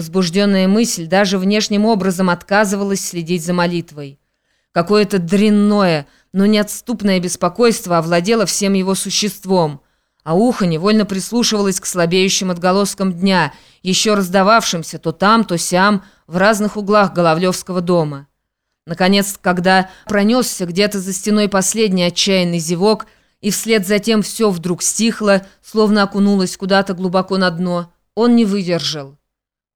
Возбужденная мысль даже внешним образом отказывалась следить за молитвой. Какое-то дрянное, но неотступное беспокойство овладело всем его существом, а ухо невольно прислушивалось к слабеющим отголоскам дня, еще раздававшимся то там, то сям, в разных углах Головлевского дома. Наконец, когда пронесся где-то за стеной последний отчаянный зевок, и вслед за тем все вдруг стихло, словно окунулось куда-то глубоко на дно, он не выдержал.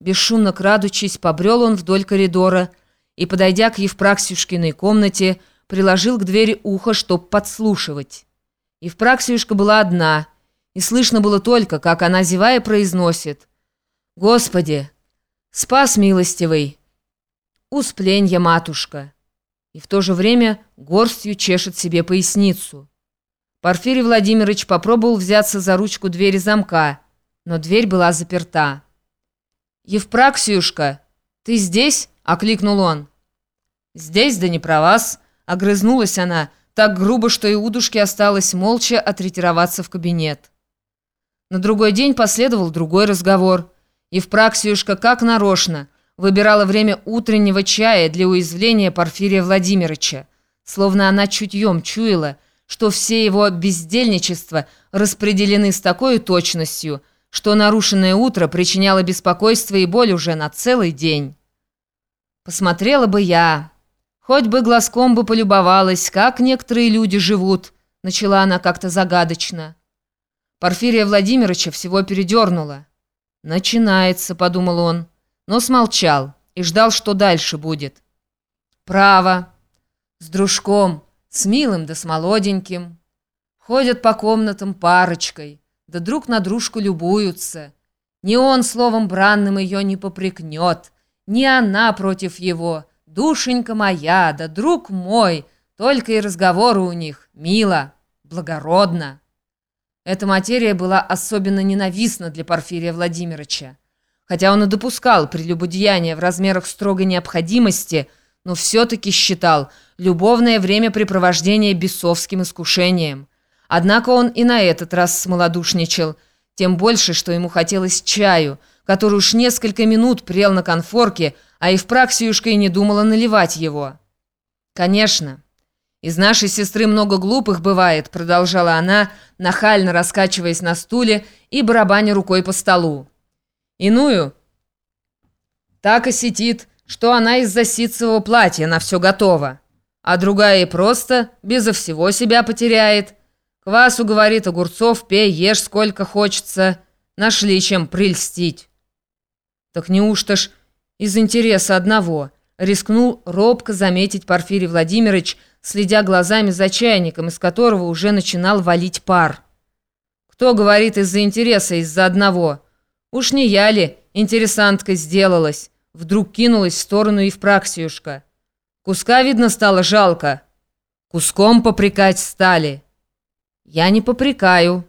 Бесшумно крадучись, побрел он вдоль коридора и, подойдя к Евпраксюшкиной комнате, приложил к двери ухо, чтоб подслушивать. Евпраксюшка была одна, и слышно было только, как она, зевая, произносит «Господи, спас милостивый, успленья матушка!» и в то же время горстью чешет себе поясницу. Порфирий Владимирович попробовал взяться за ручку двери замка, но дверь была заперта. «Евпраксиюшка, ты здесь?» — окликнул он. «Здесь, да не про вас», — огрызнулась она, так грубо, что и удушке осталось молча отретироваться в кабинет. На другой день последовал другой разговор. Евпраксиюшка, как нарочно, выбирала время утреннего чая для уязвления Порфирия Владимировича, словно она чутьем чуяла, что все его бездельничества распределены с такой точностью — что нарушенное утро причиняло беспокойство и боль уже на целый день. Посмотрела бы я, хоть бы глазком бы полюбовалась, как некоторые люди живут, начала она как-то загадочно. Порфирия Владимировича всего передернула. «Начинается», — подумал он, но смолчал и ждал, что дальше будет. «Право, с дружком, с милым да с молоденьким. Ходят по комнатам парочкой» да друг на дружку любуются. Ни он словом бранным ее не попрекнет, ни она против его. Душенька моя, да друг мой, только и разговоры у них мило, благородно. Эта материя была особенно ненавистна для Порфирия Владимировича. Хотя он и допускал прелюбодеяние в размерах строгой необходимости, но все-таки считал любовное времяпрепровождение бесовским искушением – Однако он и на этот раз смолодушничал, тем больше, что ему хотелось чаю, который уж несколько минут прел на конфорке, а и Евпраксиюшка и не думала наливать его. «Конечно, из нашей сестры много глупых бывает», продолжала она, нахально раскачиваясь на стуле и барабаня рукой по столу. «Иную так и сидит, что она из-за ситцевого платья на все готова, а другая и просто безо всего себя потеряет». Квасу, говорит, огурцов пей, ешь сколько хочется. Нашли чем прельстить. Так неужто ж из интереса одного? Рискнул робко заметить Порфирий Владимирович, следя глазами за чайником, из которого уже начинал валить пар. Кто говорит из-за интереса, из-за одного? Уж не я ли интересанткой сделалась? Вдруг кинулась в сторону Евпраксиюшка. Куска, видно, стало жалко. Куском попрекать стали. «Я не попрекаю.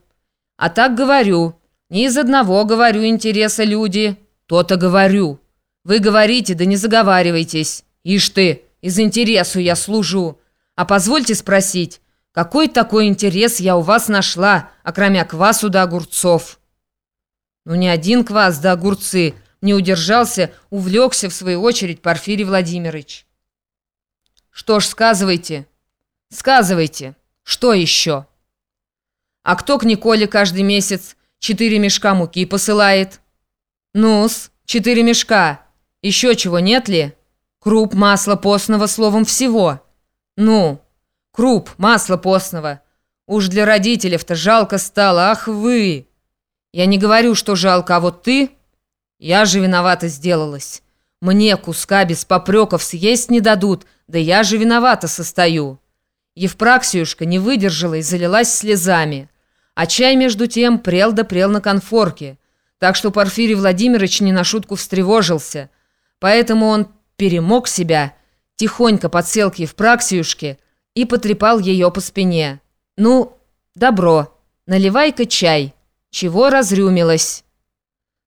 А так говорю. Не из одного, говорю, интереса люди. То-то говорю. Вы говорите, да не заговаривайтесь. Ишь ты, из интересу я служу. А позвольте спросить, какой такой интерес я у вас нашла, окромя квасу да огурцов?» Ну, не один квас да огурцы не удержался, увлекся, в свою очередь, Порфирий Владимирович. «Что ж, сказывайте, сказывайте, что еще?» А кто к Николе каждый месяц четыре мешка муки посылает? Ну-с, четыре мешка. Еще чего нет ли? Круп, масло постного, словом, всего. Ну, круп, масло постного. Уж для родителей-то жалко стало, ах вы! Я не говорю, что жалко, а вот ты... Я же виновата сделалась. Мне куска без попреков съесть не дадут, да я же виновата состою. Евпраксиюшка не выдержала и залилась слезами. А чай, между тем, прел да прел на конфорке, так что Порфирий Владимирович не на шутку встревожился. Поэтому он перемог себя, тихонько подсел к Евпраксиюшке и потрепал ее по спине. «Ну, добро, наливай-ка чай. Чего разрюмилась?»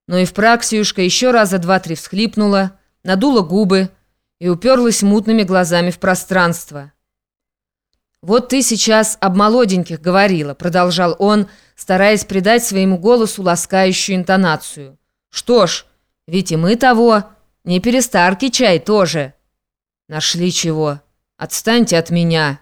Но Евпраксиюшка еще раза два-три всхлипнула, надула губы и уперлась мутными глазами в пространство. «Вот ты сейчас об молоденьких говорила», — продолжал он, стараясь придать своему голосу ласкающую интонацию. «Что ж, Ведь и мы того, не перестарки чай тоже. Нашли чего. Отстаньте от меня.